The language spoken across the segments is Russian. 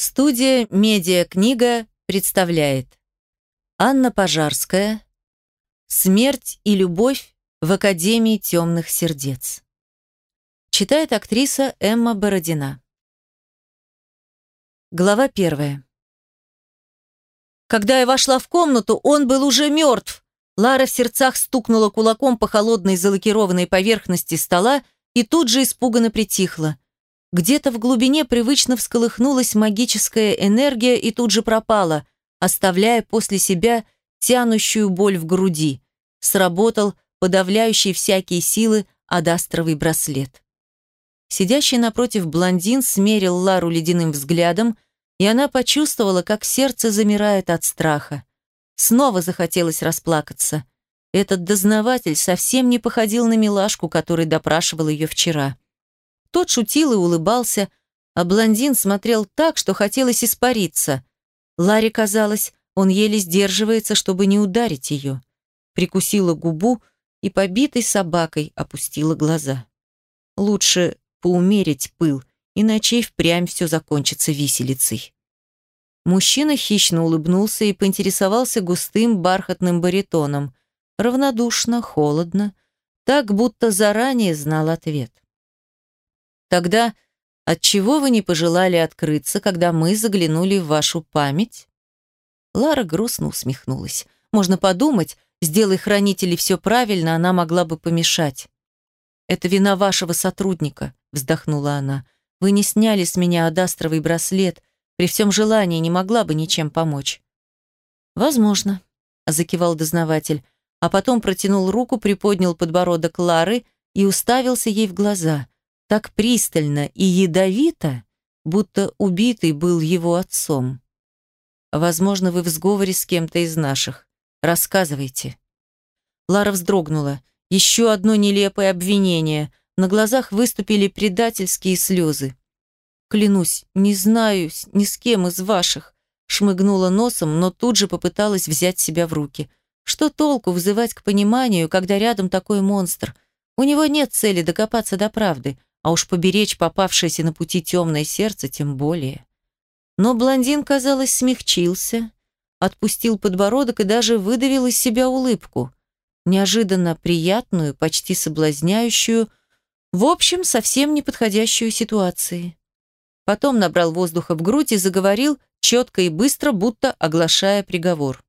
Студия «Медиа-книга» представляет Анна Пожарская «Смерть и любовь в Академии темных сердец». Читает актриса Эмма Бородина. Глава первая. Когда я вошла в комнату, он был уже мертв. Лара в сердцах стукнула кулаком по холодной залакированной поверхности стола и тут же испуганно притихла. Где-то в глубине привычно всколыхнулась магическая энергия и тут же пропала, оставляя после себя тянущую боль в груди. Сработал подавляющий всякие силы адастровый браслет. Сидящий напротив блондин смерил Лару ледяным взглядом, и она почувствовала, как сердце замирает от страха. Снова захотелось расплакаться. Этот дознаватель совсем не походил на милашку, который допрашивал ее вчера. Тот шутил и улыбался, а блондин смотрел так, что хотелось испариться. Ларе казалось, он еле сдерживается, чтобы не ударить ее. Прикусила губу и побитой собакой опустила глаза. Лучше поумерить пыл, иначе и впрямь все закончится виселицей. Мужчина хищно улыбнулся и поинтересовался густым бархатным баритоном. Равнодушно, холодно, так будто заранее знал ответ. Тогда отчего вы не пожелали открыться, когда мы заглянули в вашу память? Лара грустно усмехнулась. Можно подумать, сделай хранители все правильно, она могла бы помешать. Это вина вашего сотрудника, вздохнула она. Вы не сняли с меня адастровый браслет, при всем желании не могла бы ничем помочь. Возможно, закивал дознаватель, а потом протянул руку, приподнял подбородок Лары и уставился ей в глаза так пристально и ядовито, будто убитый был его отцом. Возможно, вы в сговоре с кем-то из наших. Рассказывайте. Лара вздрогнула. Еще одно нелепое обвинение. На глазах выступили предательские слезы. Клянусь, не знаю ни с кем из ваших. Шмыгнула носом, но тут же попыталась взять себя в руки. Что толку вызывать к пониманию, когда рядом такой монстр? У него нет цели докопаться до правды а уж поберечь попавшееся на пути темное сердце тем более. Но блондин, казалось, смягчился, отпустил подбородок и даже выдавил из себя улыбку. Неожиданно приятную, почти соблазняющую, в общем, совсем неподходящую ситуации. Потом набрал воздуха в грудь и заговорил четко и быстро, будто оглашая приговор.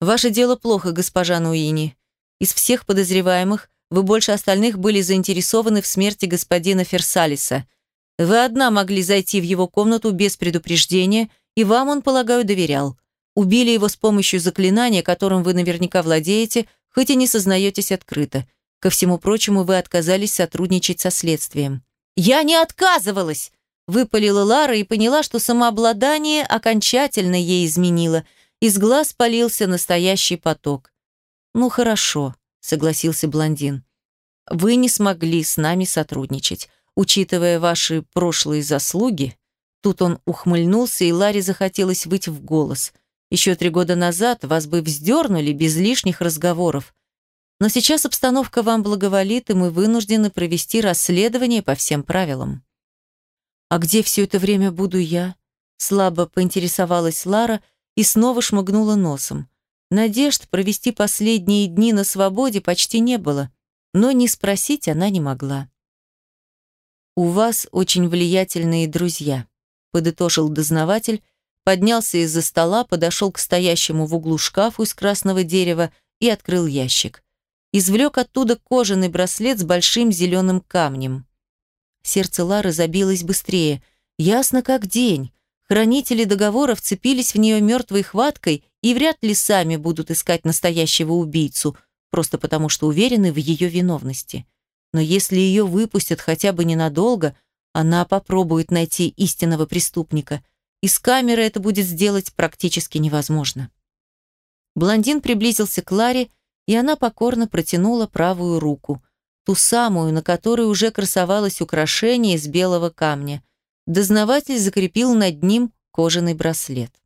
«Ваше дело плохо, госпожа Нуини. Из всех подозреваемых вы больше остальных были заинтересованы в смерти господина Ферсалиса. Вы одна могли зайти в его комнату без предупреждения, и вам он, полагаю, доверял. Убили его с помощью заклинания, которым вы наверняка владеете, хоть и не сознаетесь открыто. Ко всему прочему, вы отказались сотрудничать со следствием. «Я не отказывалась!» Выпалила Лара и поняла, что самообладание окончательно ей изменило. Из глаз полился настоящий поток. «Ну хорошо», согласился блондин. Вы не смогли с нами сотрудничать. Учитывая ваши прошлые заслуги, тут он ухмыльнулся, и Ларе захотелось выйти в голос. Еще три года назад вас бы вздернули без лишних разговоров. Но сейчас обстановка вам благоволит, и мы вынуждены провести расследование по всем правилам. А где все это время буду я? Слабо поинтересовалась Лара и снова шмыгнула носом. Надежд провести последние дни на свободе почти не было, но не спросить она не могла. «У вас очень влиятельные друзья», — подытожил дознаватель, поднялся из-за стола, подошел к стоящему в углу шкафу из красного дерева и открыл ящик. Извлек оттуда кожаный браслет с большим зеленым камнем. Сердце Лары забилось быстрее. Ясно как день. Хранители договора вцепились в нее мертвой хваткой и вряд ли сами будут искать настоящего убийцу, просто потому что уверены в ее виновности. Но если ее выпустят хотя бы ненадолго, она попробует найти истинного преступника. И с камеры это будет сделать практически невозможно. Блондин приблизился к Ларе, и она покорно протянула правую руку, ту самую, на которой уже красовалось украшение из белого камня. Дознаватель закрепил над ним кожаный браслет.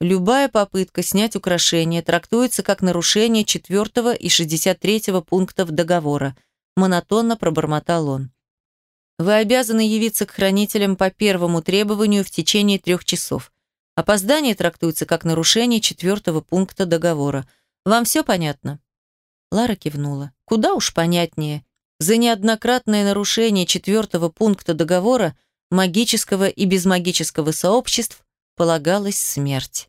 Любая попытка снять украшение трактуется как нарушение 4 и 63 пунктов договора, монотонно пробормотал он. Вы обязаны явиться к хранителям по первому требованию в течение трех часов. Опоздание трактуется как нарушение четвертого пункта договора. Вам все понятно?» Лара кивнула. «Куда уж понятнее. За неоднократное нарушение четвертого пункта договора магического и безмагического сообществ полагалась смерть.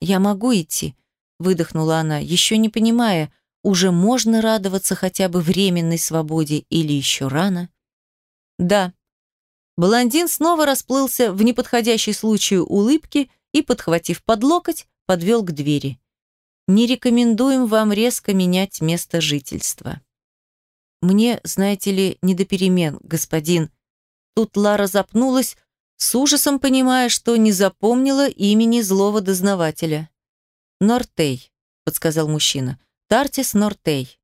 «Я могу идти», — выдохнула она, еще не понимая, уже можно радоваться хотя бы временной свободе или еще рано. «Да». Блондин снова расплылся в неподходящей случаю улыбки и, подхватив под локоть, подвел к двери. «Не рекомендуем вам резко менять место жительства». «Мне, знаете ли, не до перемен, господин». Тут Лара запнулась, с ужасом понимая, что не запомнила имени злого дознавателя. «Нортей», — подсказал мужчина. «Тартис Нортей».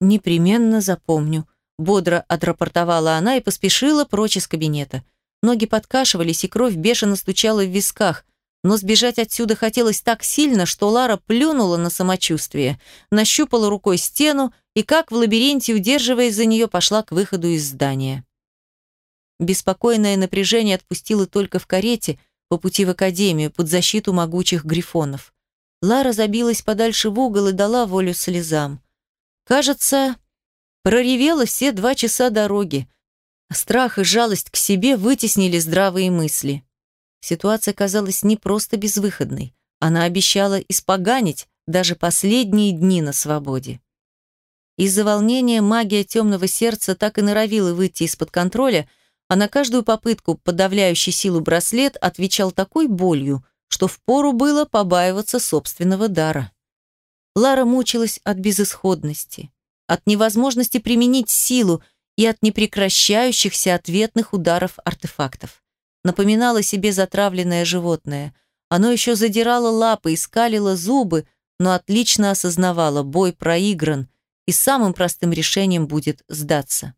«Непременно запомню», — бодро отрапортовала она и поспешила прочь из кабинета. Ноги подкашивались, и кровь бешено стучала в висках, но сбежать отсюда хотелось так сильно, что Лара плюнула на самочувствие, нащупала рукой стену и, как в лабиринте, удерживаясь за нее, пошла к выходу из здания. Беспокойное напряжение отпустило только в карете по пути в академию под защиту могучих грифонов. Лара забилась подальше в угол и дала волю слезам. Кажется, проревела все два часа дороги. Страх и жалость к себе вытеснили здравые мысли. Ситуация казалась не просто безвыходной. Она обещала испоганить даже последние дни на свободе. Из-за волнения магия темного сердца так и норовила выйти из-под контроля, а на каждую попытку подавляющий силу браслет отвечал такой болью, что впору было побаиваться собственного дара. Лара мучилась от безысходности, от невозможности применить силу и от непрекращающихся ответных ударов артефактов напоминало себе затравленное животное. Оно еще задирало лапы и скалило зубы, но отлично осознавало, бой проигран, и самым простым решением будет сдаться.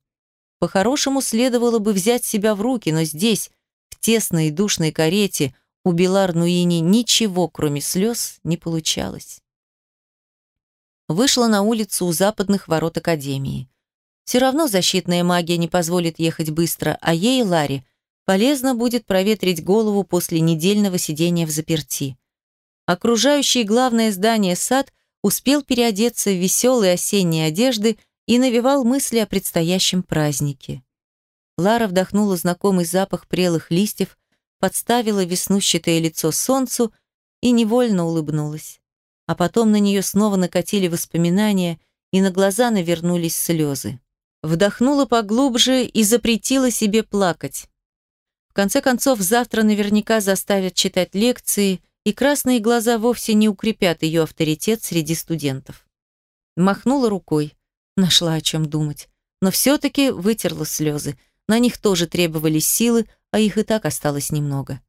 По-хорошему следовало бы взять себя в руки, но здесь, в тесной и душной карете, у Белар Нуини ничего, кроме слез, не получалось. Вышла на улицу у западных ворот Академии. Все равно защитная магия не позволит ехать быстро, а ей, Ларе, Полезно будет проветрить голову после недельного сидения в заперти. Окружающий главное здание сад успел переодеться в веселые осенние одежды и навевал мысли о предстоящем празднике. Лара вдохнула знакомый запах прелых листьев, подставила веснущатое лицо солнцу и невольно улыбнулась. А потом на нее снова накатили воспоминания, и на глаза навернулись слезы. Вдохнула поглубже и запретила себе плакать. В конце концов, завтра наверняка заставят читать лекции, и красные глаза вовсе не укрепят ее авторитет среди студентов. Махнула рукой, нашла о чем думать, но все-таки вытерла слезы. На них тоже требовались силы, а их и так осталось немного.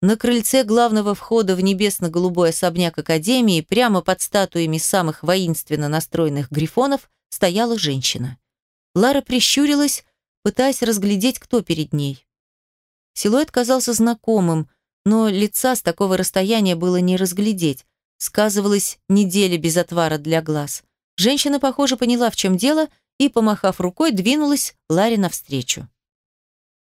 На крыльце главного входа в небесно-голубой особняк Академии, прямо под статуями самых воинственно настроенных грифонов, стояла женщина. Лара прищурилась, пытаясь разглядеть, кто перед ней. Силуэт казался знакомым, но лица с такого расстояния было не разглядеть. Сказывалась неделя без отвара для глаз. Женщина, похоже, поняла, в чем дело, и, помахав рукой, двинулась Ларе навстречу.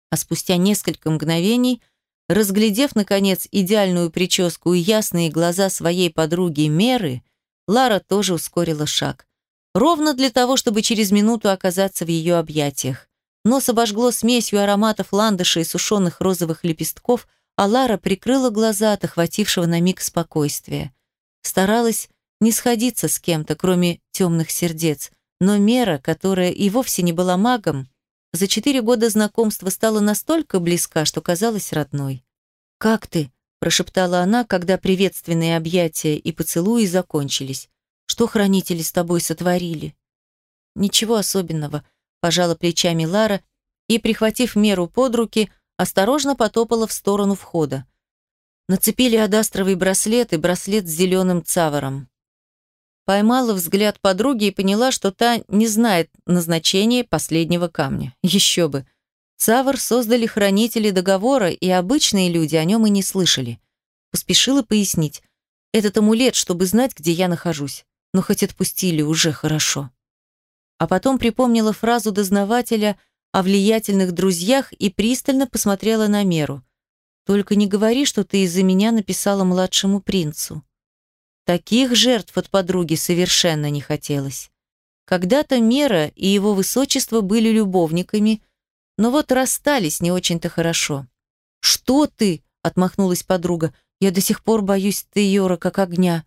А спустя несколько мгновений, разглядев, наконец, идеальную прическу и ясные глаза своей подруги Меры, Лара тоже ускорила шаг. Ровно для того, чтобы через минуту оказаться в ее объятиях. Нос обожгло смесью ароматов ландыша и сушеных розовых лепестков, а Лара прикрыла глаза от охватившего на миг спокойствия. Старалась не сходиться с кем-то, кроме темных сердец, но Мера, которая и вовсе не была магом, за четыре года знакомства стала настолько близка, что казалась родной. «Как ты?» – прошептала она, когда приветственные объятия и поцелуи закончились. «Что хранители с тобой сотворили?» «Ничего особенного», пожала плечами Лара и, прихватив меру под руки, осторожно потопала в сторону входа. Нацепили адастровый браслет и браслет с зеленым цавором. Поймала взгляд подруги и поняла, что та не знает назначения последнего камня. Еще бы. Цавр создали хранители договора, и обычные люди о нем и не слышали. Поспешила пояснить. Этот амулет, чтобы знать, где я нахожусь. Но хоть отпустили, уже хорошо а потом припомнила фразу дознавателя о влиятельных друзьях и пристально посмотрела на Меру. «Только не говори, что ты из-за меня написала младшему принцу». Таких жертв от подруги совершенно не хотелось. Когда-то Мера и его высочество были любовниками, но вот расстались не очень-то хорошо. «Что ты?» — отмахнулась подруга. «Я до сих пор боюсь Тейора как огня.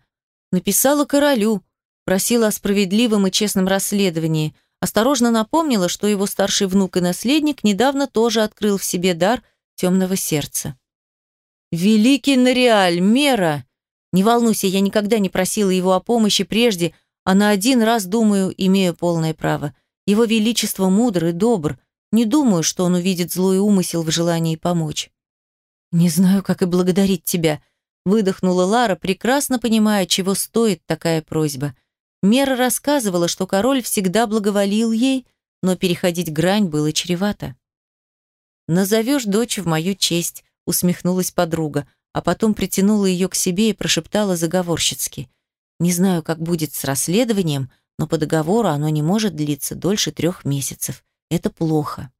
Написала королю, просила о справедливом и честном расследовании, осторожно напомнила, что его старший внук и наследник недавно тоже открыл в себе дар темного сердца. «Великий Нориаль, Мера!» «Не волнуйся, я никогда не просила его о помощи прежде, а на один раз, думаю, имею полное право. Его Величество мудр и добр. Не думаю, что он увидит злой умысел в желании помочь». «Не знаю, как и благодарить тебя», — выдохнула Лара, прекрасно понимая, чего стоит такая просьба. Мера рассказывала, что король всегда благоволил ей, но переходить грань было чревато. «Назовешь дочь в мою честь», — усмехнулась подруга, а потом притянула ее к себе и прошептала заговорщицки. Не знаю, как будет с расследованием, но по договору оно не может длиться дольше трех месяцев. Это плохо.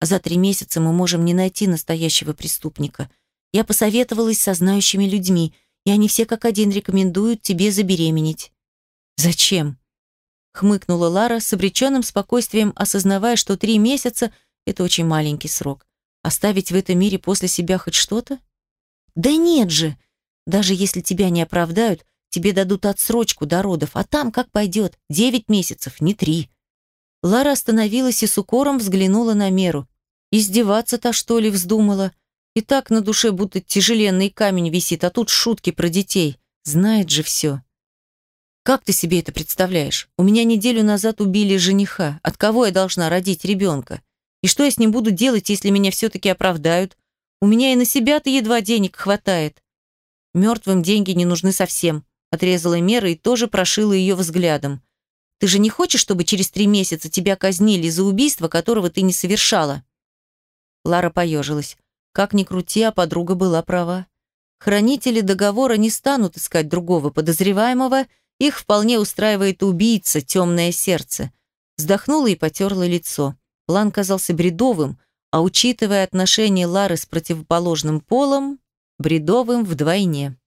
За три месяца мы можем не найти настоящего преступника. Я посоветовалась со знающими людьми, и они все как один рекомендуют тебе забеременеть. Зачем? Хмыкнула Лара с обреченным спокойствием, осознавая, что три месяца – это очень маленький срок. Оставить в этом мире после себя хоть что-то? Да нет же! Даже если тебя не оправдают, Тебе дадут отсрочку до родов, а там как пойдет. Девять месяцев, не три». Лара остановилась и с укором взглянула на Меру. Издеваться-то, что ли, вздумала? И так на душе будто тяжеленный камень висит, а тут шутки про детей. Знает же все. Как ты себе это представляешь? У меня неделю назад убили жениха. От кого я должна родить ребенка? И что я с ним буду делать, если меня все-таки оправдают? У меня и на себя-то едва денег хватает. Мертвым деньги не нужны совсем. Отрезала Мера и тоже прошила ее взглядом. «Ты же не хочешь, чтобы через три месяца тебя казнили за убийство, которого ты не совершала?» Лара поежилась. Как ни крути, а подруга была права. Хранители договора не станут искать другого подозреваемого, их вполне устраивает убийца, темное сердце. Вздохнула и потерла лицо. План казался бредовым, а учитывая отношения Лары с противоположным полом, бредовым вдвойне.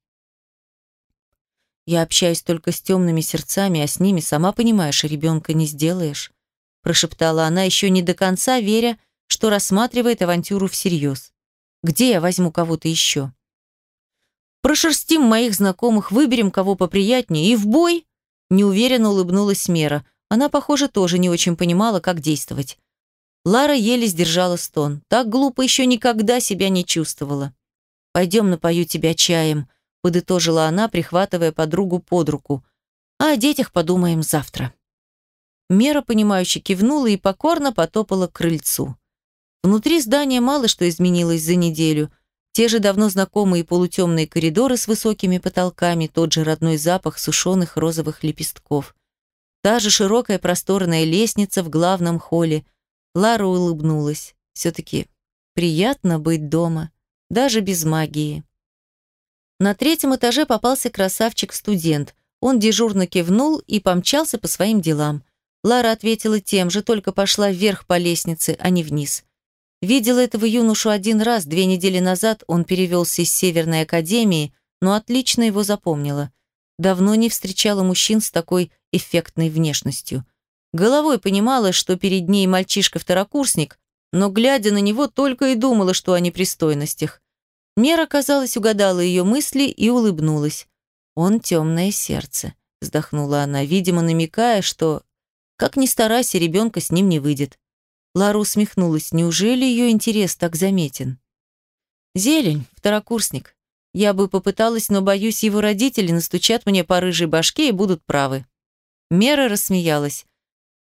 Я общаюсь только с темными сердцами, а с ними, сама понимаешь, ребенка не сделаешь», прошептала она, еще не до конца веря, что рассматривает авантюру всерьез. «Где я возьму кого-то еще?» «Прошерстим моих знакомых, выберем кого поприятнее и в бой!» Неуверенно улыбнулась Мера. Она, похоже, тоже не очень понимала, как действовать. Лара еле сдержала стон. Так глупо еще никогда себя не чувствовала. «Пойдем напою тебя чаем», подытожила она, прихватывая подругу под руку. А о детях подумаем завтра. Мера, понимающе кивнула и покорно потопала к крыльцу. Внутри здания мало что изменилось за неделю. Те же давно знакомые полутемные коридоры с высокими потолками, тот же родной запах сушеных розовых лепестков. Та же широкая просторная лестница в главном холле. Лара улыбнулась. Все-таки приятно быть дома, даже без магии. На третьем этаже попался красавчик-студент. Он дежурно кивнул и помчался по своим делам. Лара ответила тем же, только пошла вверх по лестнице, а не вниз. Видела этого юношу один раз, две недели назад он перевелся из Северной Академии, но отлично его запомнила. Давно не встречала мужчин с такой эффектной внешностью. Головой понимала, что перед ней мальчишка-второкурсник, но, глядя на него, только и думала, что о непристойностях. Мера, казалось, угадала ее мысли и улыбнулась. «Он темное сердце», — вздохнула она, видимо, намекая, что, как ни старайся, ребенка с ним не выйдет. Лара усмехнулась. Неужели ее интерес так заметен? «Зелень, второкурсник. Я бы попыталась, но, боюсь, его родители настучат мне по рыжей башке и будут правы». Мера рассмеялась.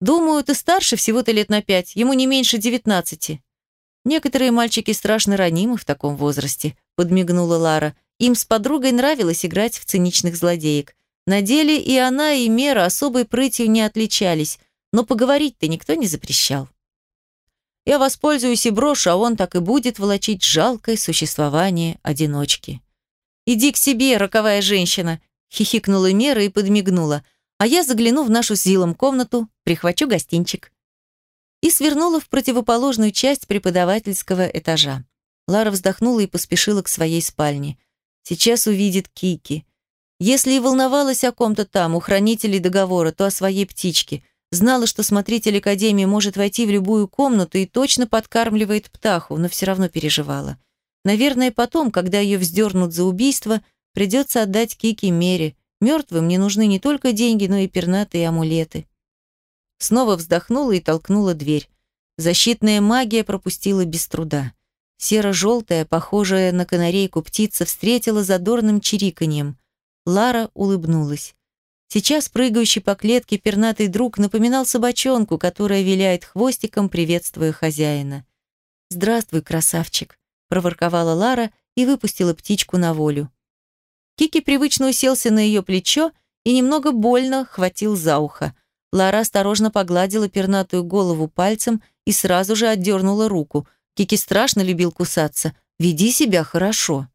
«Думаю, ты старше всего-то лет на пять, ему не меньше девятнадцати». Некоторые мальчики страшно ранимы в таком возрасте, подмигнула Лара. Им с подругой нравилось играть в циничных злодеек. На деле и она, и Мера особой прытью не отличались, но поговорить-то никто не запрещал. Я воспользуюсь и брошу, а он так и будет волочить жалкое существование одиночки. «Иди к себе, роковая женщина!» — хихикнула Мера и подмигнула. «А я загляну в нашу с Зилом комнату, прихвачу гостинчик». и свернула в противоположную часть преподавательского этажа. Лара вздохнула и поспешила к своей спальне. Сейчас увидит Кики. Если и волновалась о ком-то там, у хранителей договора, то о своей птичке. Знала, что смотритель Академии может войти в любую комнату и точно подкармливает птаху, но все равно переживала. Наверное, потом, когда ее вздернут за убийство, придется отдать Кики Мере. Мертвым не нужны не только деньги, но и пернатые амулеты. Снова вздохнула и толкнула дверь. Защитная магия пропустила без труда. Серо-желтая, похожая на канарейку птица, встретила задорным чириканьем. Лара улыбнулась. Сейчас прыгающий по клетке пернатый друг напоминал собачонку, которая виляет хвостиком, приветствуя хозяина. «Здравствуй, красавчик», – проворковала Лара и выпустила птичку на волю. Кики привычно уселся на ее плечо и немного больно хватил за ухо. Лара осторожно погладила пернатую голову пальцем и сразу же отдернула руку. Кики страшно любил кусаться. «Веди себя хорошо».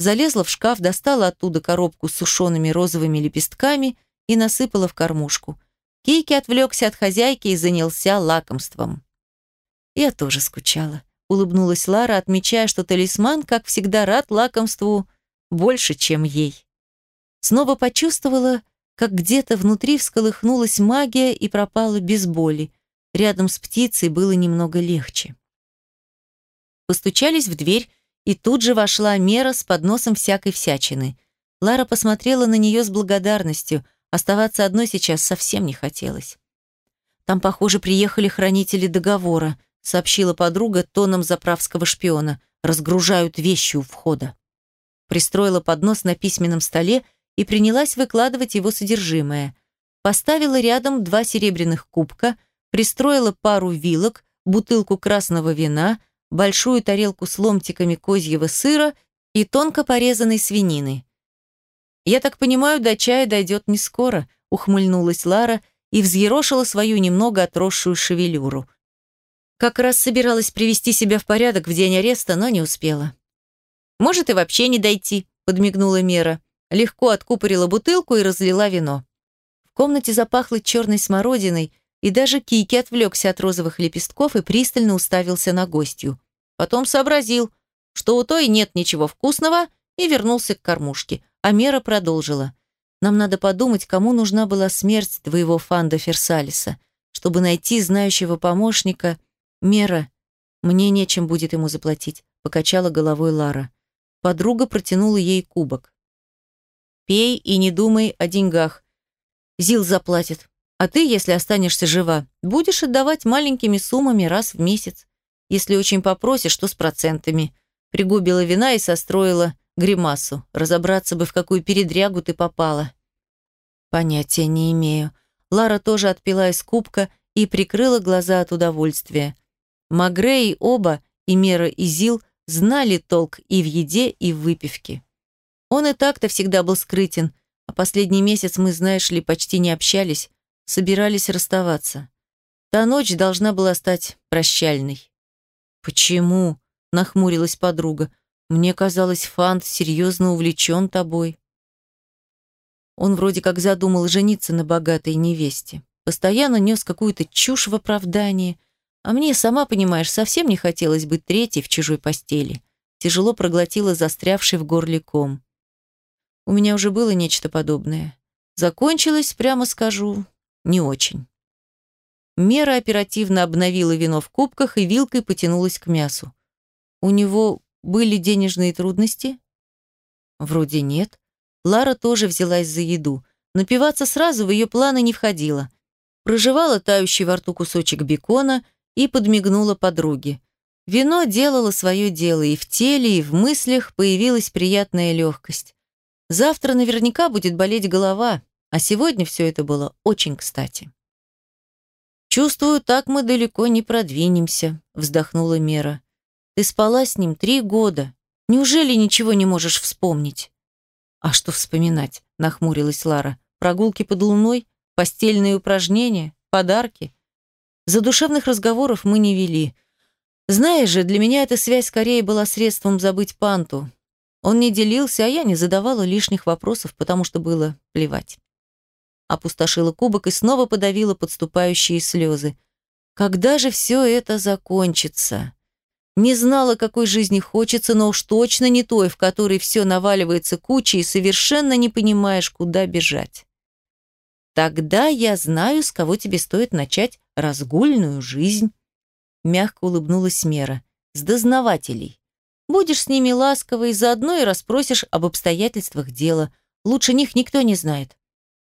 Залезла в шкаф, достала оттуда коробку с сушеными розовыми лепестками и насыпала в кормушку. Кики отвлекся от хозяйки и занялся лакомством. Я тоже скучала. Улыбнулась Лара, отмечая, что талисман, как всегда, рад лакомству больше, чем ей. Снова почувствовала, как где-то внутри всколыхнулась магия и пропала без боли. Рядом с птицей было немного легче. Постучались в дверь, и тут же вошла Мера с подносом всякой всячины. Лара посмотрела на нее с благодарностью. Оставаться одной сейчас совсем не хотелось. «Там, похоже, приехали хранители договора», сообщила подруга тоном заправского шпиона. «Разгружают вещи у входа». Пристроила поднос на письменном столе и принялась выкладывать его содержимое. Поставила рядом два серебряных кубка, пристроила пару вилок, бутылку красного вина, большую тарелку с ломтиками козьего сыра и тонко порезанной свинины. «Я так понимаю, до чая дойдет не скоро», — ухмыльнулась Лара и взъерошила свою немного отросшую шевелюру. Как раз собиралась привести себя в порядок в день ареста, но не успела. «Может и вообще не дойти», — подмигнула Мера легко откупорила бутылку и разлила вино. В комнате запахло черной смородиной, и даже Кики отвлекся от розовых лепестков и пристально уставился на гостью. Потом сообразил, что у той нет ничего вкусного, и вернулся к кормушке. А Мера продолжила. «Нам надо подумать, кому нужна была смерть твоего Фанда Ферсалиса. Чтобы найти знающего помощника, Мера, мне нечем будет ему заплатить», — покачала головой Лара. Подруга протянула ей кубок. Пей и не думай о деньгах. Зил заплатит. А ты, если останешься жива, будешь отдавать маленькими суммами раз в месяц. Если очень попросишь, то с процентами. Пригубила вина и состроила гримасу. Разобраться бы, в какую передрягу ты попала. Понятия не имею. Лара тоже отпила из кубка и прикрыла глаза от удовольствия. Магрей оба, и Мера, и Зил, знали толк и в еде, и в выпивке. Он и так-то всегда был скрытен, а последний месяц мы, знаешь ли, почти не общались, собирались расставаться. Та ночь должна была стать прощальной. «Почему?» — нахмурилась подруга. «Мне казалось, Фант серьезно увлечен тобой». Он вроде как задумал жениться на богатой невесте. Постоянно нес какую-то чушь в оправдании. А мне, сама понимаешь, совсем не хотелось быть третьей в чужой постели. Тяжело проглотила застрявший в горле ком. У меня уже было нечто подобное. Закончилось, прямо скажу, не очень. Мера оперативно обновила вино в кубках и вилкой потянулась к мясу. У него были денежные трудности? Вроде нет. Лара тоже взялась за еду. Напиваться сразу в ее планы не входило. Прожевала тающий во рту кусочек бекона и подмигнула подруге. Вино делало свое дело, и в теле, и в мыслях появилась приятная легкость. Завтра наверняка будет болеть голова, а сегодня все это было очень кстати. «Чувствую, так мы далеко не продвинемся», — вздохнула Мера. «Ты спала с ним три года. Неужели ничего не можешь вспомнить?» «А что вспоминать?» — нахмурилась Лара. «Прогулки под луной? Постельные упражнения? Подарки?» Задушевных разговоров мы не вели. Знаешь же, для меня эта связь скорее была средством забыть Панту. Он не делился, а я не задавала лишних вопросов, потому что было плевать. Опустошила кубок и снова подавила подступающие слезы. Когда же все это закончится? Не знала, какой жизни хочется, но уж точно не той, в которой все наваливается кучей и совершенно не понимаешь, куда бежать. Тогда я знаю, с кого тебе стоит начать разгульную жизнь. Мягко улыбнулась Мера. С дознавателей. Будешь с ними ласковой, заодно и расспросишь об обстоятельствах дела. Лучше них никто не знает.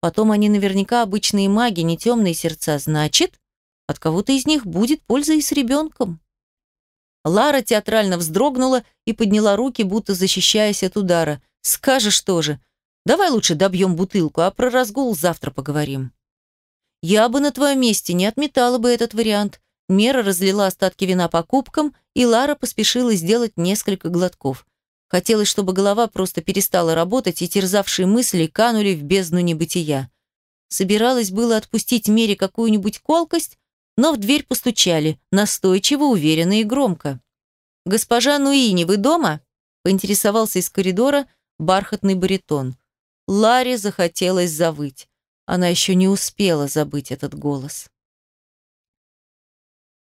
Потом они наверняка обычные маги, не темные сердца. Значит, от кого-то из них будет польза и с ребенком. Лара театрально вздрогнула и подняла руки, будто защищаясь от удара. «Скажешь тоже. Давай лучше добьем бутылку, а про разгул завтра поговорим». «Я бы на твоем месте не отметала бы этот вариант». Мера разлила остатки вина по кубкам, и Лара поспешила сделать несколько глотков. Хотелось, чтобы голова просто перестала работать, и терзавшие мысли канули в бездну небытия. Собиралась было отпустить Мере какую-нибудь колкость, но в дверь постучали, настойчиво, уверенно и громко. «Госпожа Нуини, вы дома?» – поинтересовался из коридора бархатный баритон. Ларе захотелось завыть. Она еще не успела забыть этот голос.